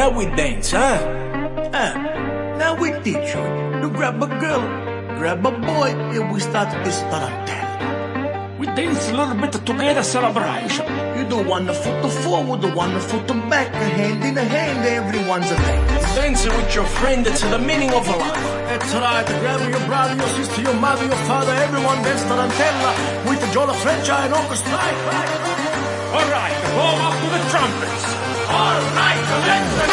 how we dance, huh? Ah, now we teach you. You grab a girl, grab a boy, and we start this tarantella. We dance a little bit together celebration. You do one foot to forward, the one foot to back, a hand in a hand, everyone's a dance. Dancing with your friend, it's the meaning of life. That's right, grab your brother, your sister, your mother, your father, everyone dance tarantella with the Jola Freccia and orchestra. All right, warm up to the trumpets. All right, go!